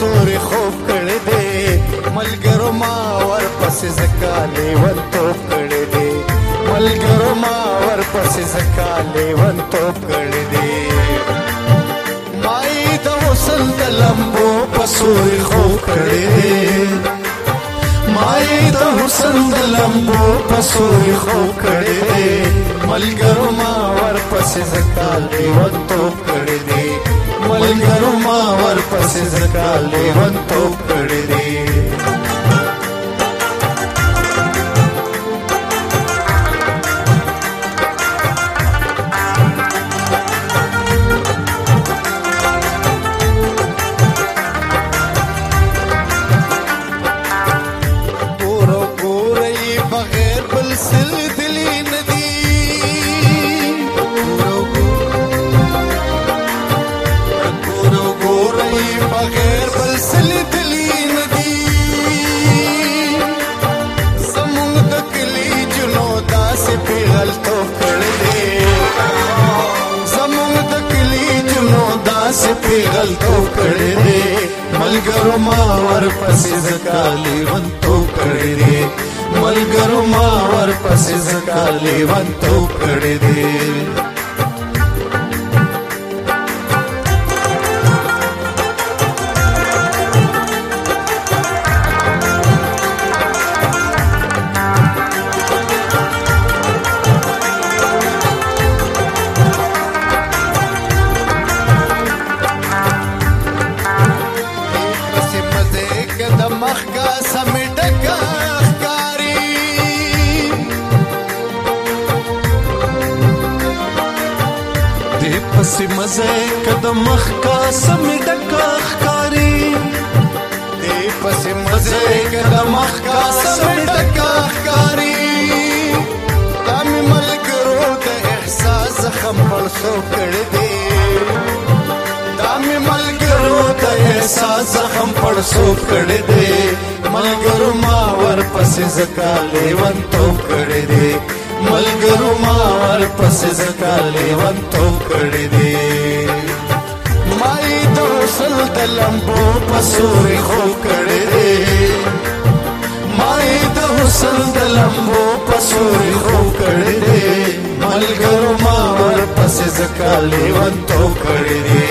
سوري خوب کړي دي ملګرو ما ور پسې زکالې ور توپ کړي دي ملګرو ما ور پسې زکالې ور توپ کړي دي مای د وصل د لمبو پسوري خوب کړي دي مای د حسن د لمبو پسوري خوب کړي دي ملګرو ما ور پسې زکالې ور توپ کړي دي ملګرو ما ورپسې زکا لیون توپ کړی دی کې غلطو کړې دي ملګرو ما ور پسې زکالي ونتو کړې دي ملګرو ما ور پسې زکالي ونتو کړې دي پسې مزه کده مخ کا سم ډکا ښکاری دې پسې مزه کده مخ کا سم ډکا ښکاری تم ملک رو د احساس خمل سو کړ دې تم ملک رو د احساس خم پړ سو کړ دې ملګر ما ور پسې زکا لیوان تو کړ دې मलगरुमार पसेस कालेवंतो कड़दे माई दोसल दलंबो पसूरी हो कड़दे माई दोसल दलंबो पसूरी हो कड़दे मलगरुमार पसेस कालेवंतो कड़दे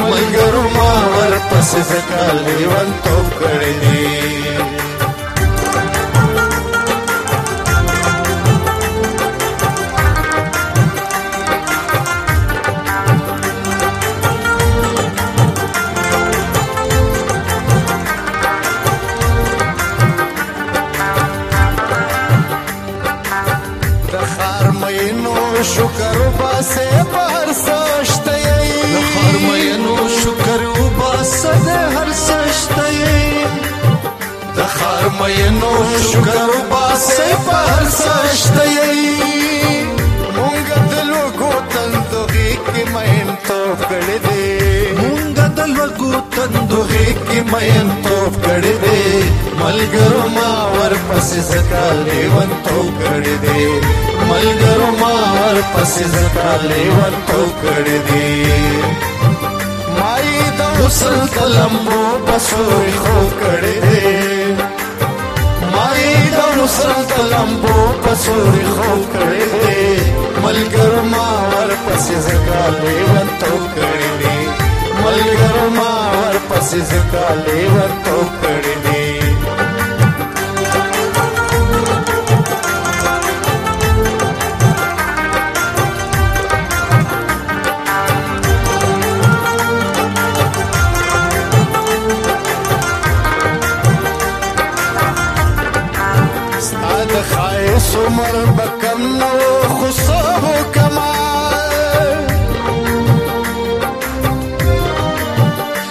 मलगरुमार पसेस कालेवंतो कड़दे به نو شکر باسه پر سشته مونږ د لوګو تندوغي کې مېن توپ کړې دې مونږ د لوګو تندوغي کې مېن توپ کړې دې ملګرو ما ور پسې زکا لیوان توپ کړې دې ملګرو ما ور پسې زکا لیوان توپ کړې دې مای د وصل تلمو بسوي خو کړې دې لمبو په سوري خوب کړی دی ملګرو ما ورپسې ځکه لیون توب کړی دی ملګرو ما ورپسې ځکه لیون توب کړی سمر بکم نو خصاب کما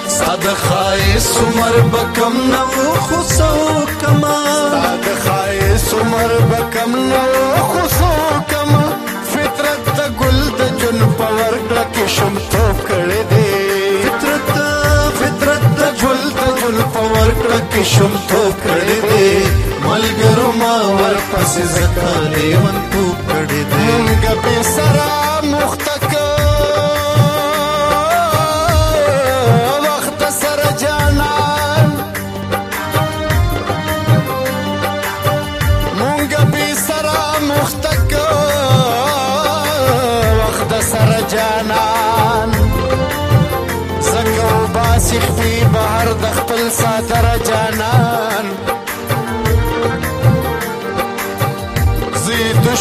ساده خای سمر بکم نو خصاب کما ساده خای سمر بکم نو خصاب کما فطرت د ګل د جن پاور کړه شم ته کړه دې فطرت فطرت د ګل د جن پاور کړه شم ته کړه دې ملګرو ما ورپسې زکه لیوان کو کړی دی ګپې سره مخته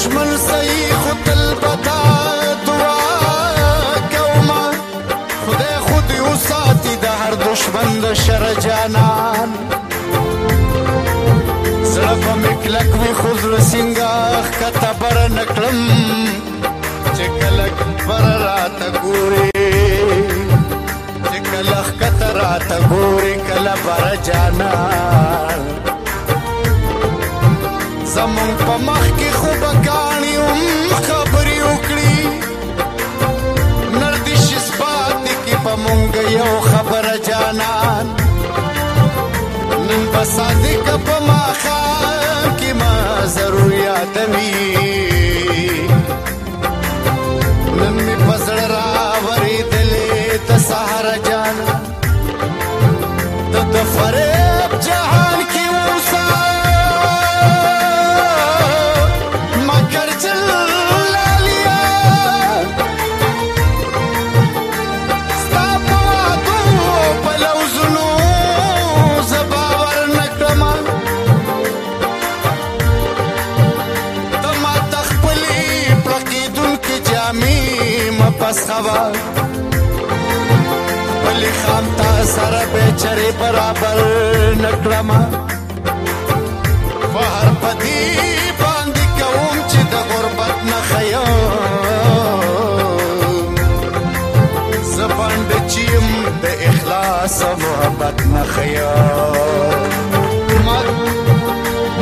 دشمن سي خو تل پتا دعا کوما خدای خود یو ساتي د هر دشمن د شر جانان زړه په مې کلک وي خو زړه سینګه ښکته بره نه کړم چې کله بره راته ګورې چې کله ښکته راته ګورې کله بره جانان زمون په مخ کې خوب کانیو مخه از خبر ولی خام تا سره بیچاره برابر نکړم بهر پتی باندې کوم چې د غربت نه خیام زبان د چیم د اخلاص او محبت نه خیام ما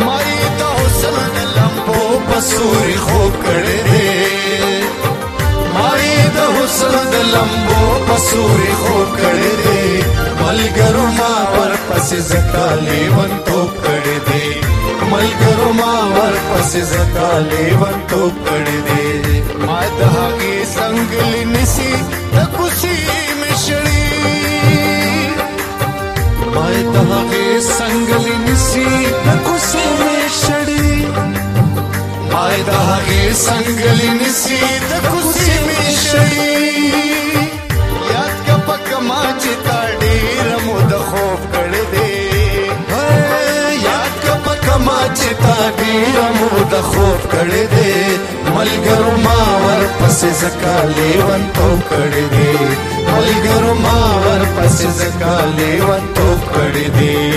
ما ته حسن لمبو پسوري خو کړې حسن د لمبو پسوري خوب کړي دي ملګرو ما ور پسې زکالې ون توپ کړي دي ملګرو ما ور پسې زکالې ون توپ کړي دي ما د هغه څنګه لنسي د کوسي مشړي ما د هغه څنګه لنسي د کوسي مشړي ما د هغه څنګه لنسي مو د خوب کړي دي ملګرو ما ور پسې زکا لیوان تو کړي دي ملګرو ما ور پسې زکا لیوان تو کړي دي